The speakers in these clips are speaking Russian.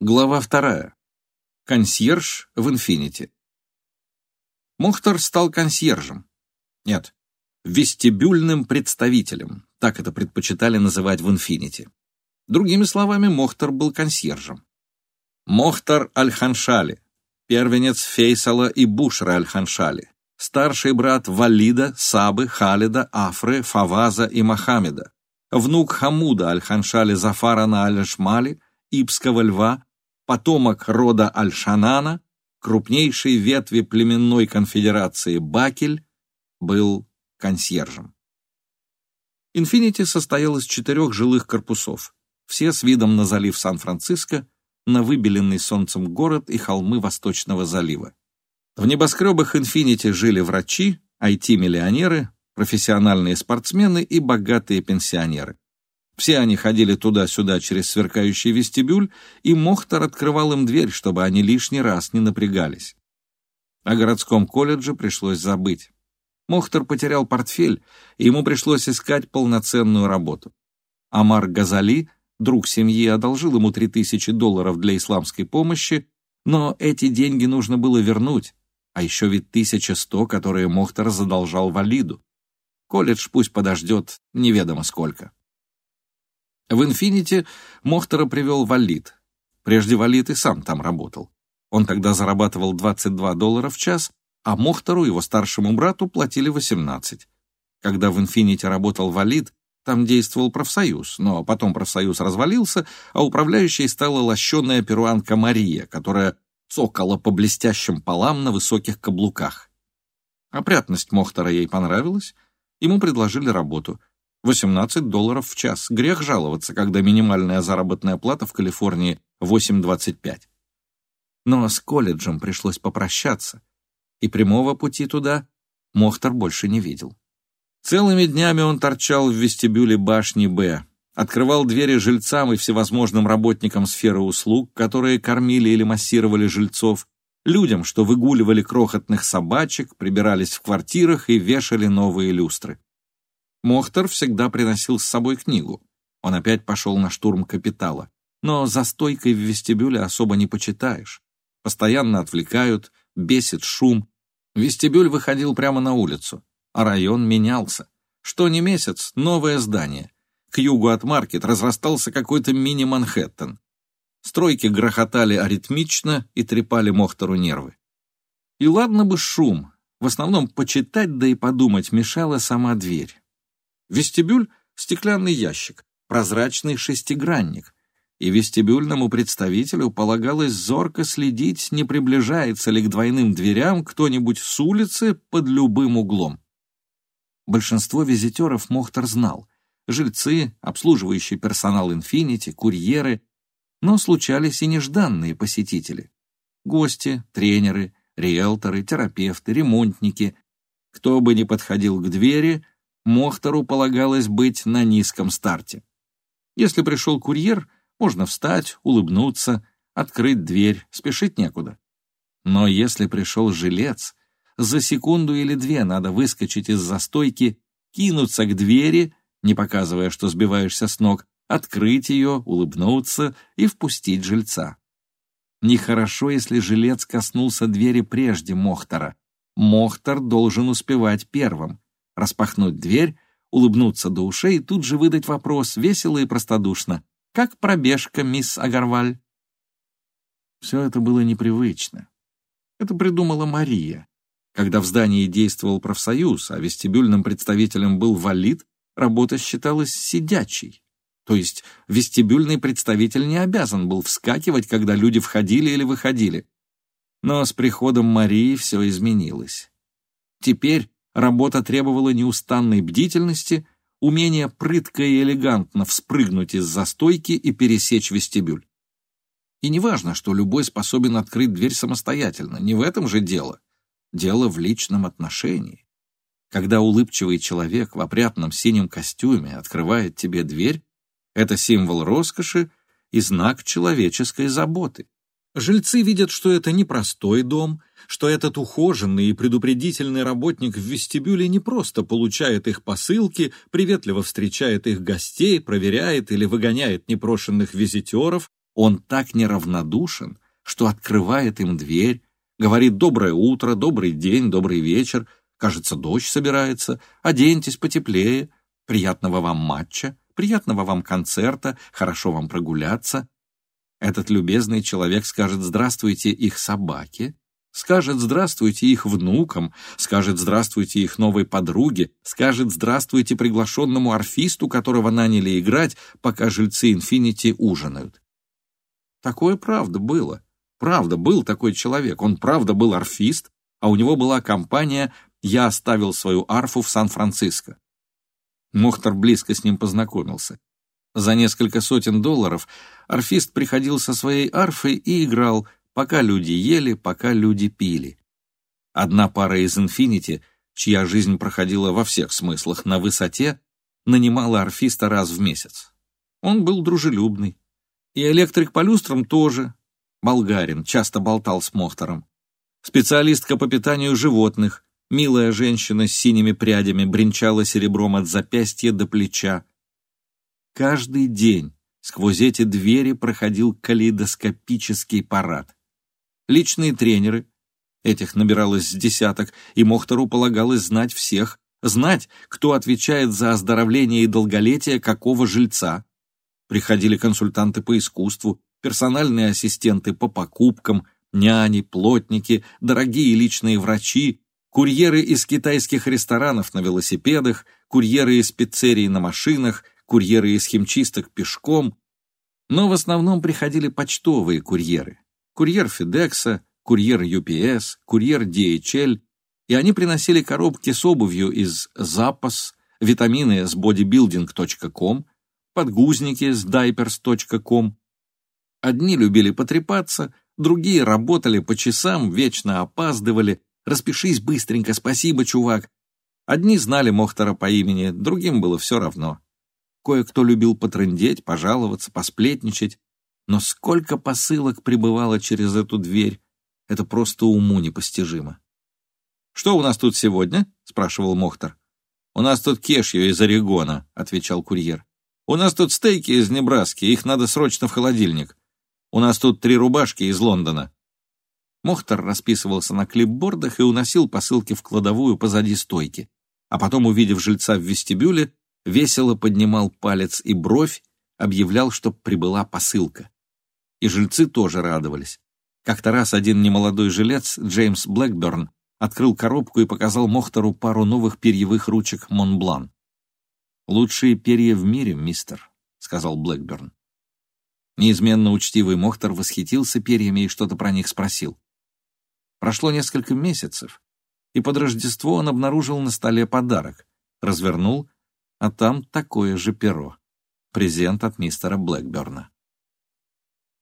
Глава вторая. Консьерж в «Инфинити». Мохтар стал консьержем. Нет, вестибюльным представителем, так это предпочитали называть в «Инфинити». Другими словами, Мохтар был консьержем. Мохтар Аль-Ханшали, первенец Фейсала и Бушра Аль-Ханшали, старший брат Валида, Сабы, Халида, Афры, Фаваза и Мохаммеда, внук Хамуда Аль-Ханшали Зафарана Аль-Шмали, Ипского льва, потомок рода Аль-Шанана, крупнейшей ветви племенной конфедерации Бакель, был консьержем. «Инфинити» состоял из четырех жилых корпусов, все с видом на залив Сан-Франциско, на выбеленный солнцем город и холмы Восточного залива. В небоскребах «Инфинити» жили врачи, IT-миллионеры, профессиональные спортсмены и богатые пенсионеры. Все они ходили туда-сюда через сверкающий вестибюль, и Мохтар открывал им дверь, чтобы они лишний раз не напрягались. О городском колледже пришлось забыть. Мохтар потерял портфель, и ему пришлось искать полноценную работу. Амар Газали, друг семьи, одолжил ему 3000 долларов для исламской помощи, но эти деньги нужно было вернуть, а еще ведь 1100, которые Мохтар задолжал Валиду. Колледж пусть подождет неведомо сколько. В «Инфинити» Мохтера привел Валид. Прежде Валид и сам там работал. Он тогда зарабатывал 22 доллара в час, а Мохтеру, его старшему брату, платили 18. Когда в «Инфинити» работал Валид, там действовал профсоюз, но потом профсоюз развалился, а управляющей стала лощеная перуанка Мария, которая цокала по блестящим полам на высоких каблуках. Опрятность Мохтера ей понравилась, ему предложили работу — 18 долларов в час. Грех жаловаться, когда минимальная заработная плата в Калифорнии 8,25. Но с колледжем пришлось попрощаться, и прямого пути туда Мохтар больше не видел. Целыми днями он торчал в вестибюле башни «Б», открывал двери жильцам и всевозможным работникам сферы услуг, которые кормили или массировали жильцов, людям, что выгуливали крохотных собачек, прибирались в квартирах и вешали новые люстры. Мохтар всегда приносил с собой книгу. Он опять пошел на штурм капитала. Но за стойкой в вестибюле особо не почитаешь. Постоянно отвлекают, бесит шум. Вестибюль выходил прямо на улицу, а район менялся. Что не месяц, новое здание. К югу от Маркет разрастался какой-то мини-Манхэттен. Стройки грохотали аритмично и трепали Мохтору нервы. И ладно бы шум, в основном почитать да и подумать мешала сама дверь. Вестибюль — стеклянный ящик, прозрачный шестигранник, и вестибюльному представителю полагалось зорко следить, не приближается ли к двойным дверям кто-нибудь с улицы под любым углом. Большинство визитеров Мохтар знал. Жильцы, обслуживающий персонал «Инфинити», курьеры, но случались и нежданные посетители. Гости, тренеры, риэлторы, терапевты, ремонтники. Кто бы ни подходил к двери — Мохтору полагалось быть на низком старте. Если пришел курьер, можно встать, улыбнуться, открыть дверь, спешить некуда. Но если пришел жилец, за секунду или две надо выскочить из застойки, кинуться к двери, не показывая, что сбиваешься с ног, открыть ее, улыбнуться и впустить жильца. Нехорошо, если жилец коснулся двери прежде Мохтара. Мохтар должен успевать первым распахнуть дверь, улыбнуться до ушей и тут же выдать вопрос весело и простодушно. «Как пробежка, мисс Агарваль?» Все это было непривычно. Это придумала Мария. Когда в здании действовал профсоюз, а вестибюльным представителем был валид, работа считалась сидячей. То есть вестибюльный представитель не обязан был вскакивать, когда люди входили или выходили. Но с приходом Марии все изменилось. Теперь Работа требовала неустанной бдительности, умения прытко и элегантно вспрыгнуть из застойки и пересечь вестибюль. И не важно, что любой способен открыть дверь самостоятельно, не в этом же дело. Дело в личном отношении. Когда улыбчивый человек в опрятном синем костюме открывает тебе дверь, это символ роскоши и знак человеческой заботы. Жильцы видят, что это не простой дом, что этот ухоженный и предупредительный работник в вестибюле не просто получает их посылки, приветливо встречает их гостей, проверяет или выгоняет непрошенных визитеров, Он так неравнодушен, что открывает им дверь, говорит «доброе утро», «добрый день», «добрый вечер», кажется, дождь собирается, оденьтесь потеплее, приятного вам матча, приятного вам концерта, хорошо вам прогуляться. Этот любезный человек скажет «здравствуйте» их собаке, скажет «здравствуйте» их внукам, скажет «здравствуйте» их новой подруге, скажет «здравствуйте» приглашенному орфисту, которого наняли играть, пока жильцы «Инфинити» ужинают. Такое правда было. Правда, был такой человек. Он правда был арфист, а у него была компания «Я оставил свою арфу в Сан-Франциско». Мохтар близко с ним познакомился. За несколько сотен долларов арфист приходил со своей арфой и играл, пока люди ели, пока люди пили. Одна пара из «Инфинити», чья жизнь проходила во всех смыслах на высоте, нанимала арфиста раз в месяц. Он был дружелюбный, и электрик по люстрам тоже. Болгарин, часто болтал с Мохтором. Специалистка по питанию животных, милая женщина с синими прядями, бренчала серебром от запястья до плеча. Каждый день сквозь эти двери проходил калейдоскопический парад. Личные тренеры, этих набиралось с десяток, и Мохтору полагалось знать всех, знать, кто отвечает за оздоровление и долголетие какого жильца, Приходили консультанты по искусству, персональные ассистенты по покупкам, няни, плотники, дорогие личные врачи, курьеры из китайских ресторанов на велосипедах, курьеры из пиццерий на машинах, курьеры из химчисток пешком. Но в основном приходили почтовые курьеры. Курьер Федекса, курьер UPS, курьер DHL, и они приносили коробки с обувью из Запас, витамины с bodybuilding.com, подгузники с diapers.com. Одни любили потрепаться, другие работали по часам, вечно опаздывали. Распишись быстренько, спасибо, чувак. Одни знали Мохтара по имени, другим было все равно. Кое-кто любил потрындеть, пожаловаться, посплетничать. Но сколько посылок прибывало через эту дверь, это просто уму непостижимо. «Что у нас тут сегодня?» — спрашивал Мохтар. «У нас тут кешью из Орегона», — отвечал курьер. У нас тут стейки из Небраски, их надо срочно в холодильник. У нас тут три рубашки из Лондона». Мохтар расписывался на клипбордах и уносил посылки в кладовую позади стойки, а потом, увидев жильца в вестибюле, весело поднимал палец и бровь, объявлял, что прибыла посылка. И жильцы тоже радовались. Как-то раз один немолодой жилец, Джеймс Блэкберн, открыл коробку и показал Мохтору пару новых перьевых ручек Монблан. «Лучшие перья в мире, мистер», — сказал Блэкберн. Неизменно учтивый Мохтар восхитился перьями и что-то про них спросил. Прошло несколько месяцев, и под Рождество он обнаружил на столе подарок, развернул, а там такое же перо. Презент от мистера Блэкберна.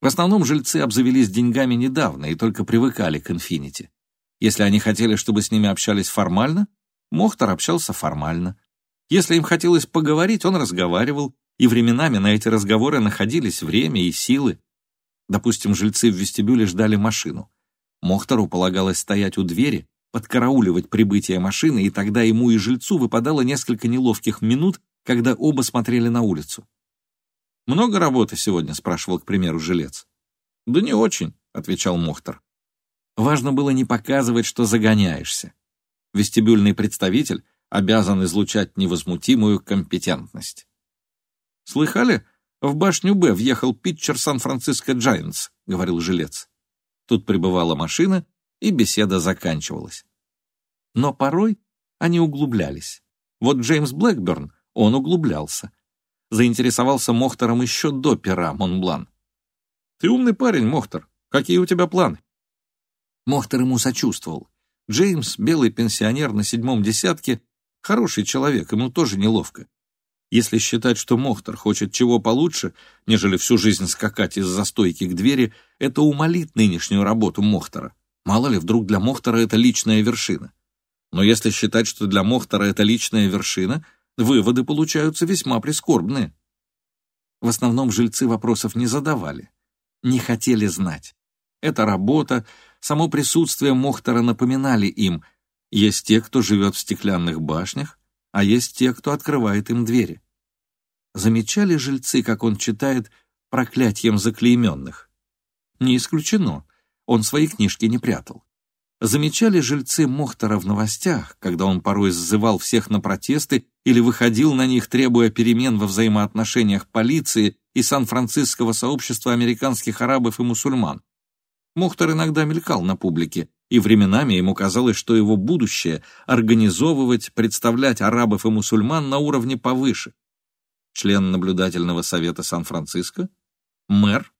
В основном жильцы обзавелись деньгами недавно и только привыкали к инфинити. Если они хотели, чтобы с ними общались формально, Мохтар общался формально. Если им хотелось поговорить, он разговаривал, и временами на эти разговоры находились время и силы. Допустим, жильцы в вестибюле ждали машину. Мохтору полагалось стоять у двери, подкарауливать прибытие машины, и тогда ему и жильцу выпадало несколько неловких минут, когда оба смотрели на улицу. «Много работы сегодня?» — спрашивал, к примеру, жилец. «Да не очень», — отвечал Мохтар. Важно было не показывать, что загоняешься. Вестибюльный представитель обязан излучать невозмутимую компетентность. «Слыхали? В башню Б въехал питчер Сан-Франциско Джайентс», — говорил жилец. Тут прибывала машина, и беседа заканчивалась. Но порой они углублялись. Вот Джеймс Блэкберн, он углублялся. Заинтересовался Мохтором еще до пера Монблан. «Ты умный парень, Мохтор. Какие у тебя планы?» Мохтор ему сочувствовал. Джеймс, белый пенсионер на седьмом десятке, Хороший человек, ему тоже неловко. Если считать, что Мохтар хочет чего получше, нежели всю жизнь скакать из застойки к двери, это умолит нынешнюю работу Мохтара. Мало ли, вдруг для Мохтара это личная вершина. Но если считать, что для Мохтара это личная вершина, выводы получаются весьма прискорбные. В основном жильцы вопросов не задавали, не хотели знать. Эта работа, само присутствие Мохтара напоминали им – есть те, кто живет в стеклянных башнях, а есть те, кто открывает им двери. Замечали жильцы, как он читает проклятием заклейменных? Не исключено, он свои книжки не прятал. Замечали жильцы Мохтера в новостях, когда он порой сзывал всех на протесты или выходил на них, требуя перемен во взаимоотношениях полиции и Сан-Франциского сообщества американских арабов и мусульман. Мохтер иногда мелькал на публике, и временами ему казалось, что его будущее — организовывать, представлять арабов и мусульман на уровне повыше. Член наблюдательного совета Сан-Франциско? Мэр?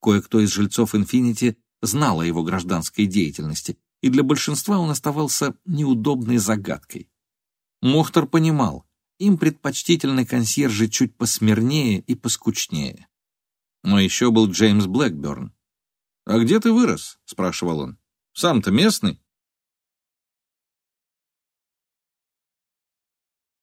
Кое-кто из жильцов «Инфинити» знал о его гражданской деятельности, и для большинства он оставался неудобной загадкой. Мохтар понимал, им предпочтительны консьержи чуть посмирнее и поскучнее. Но еще был Джеймс Блэкберн. «А где ты вырос?» — спрашивал он. «Сам-то местный?»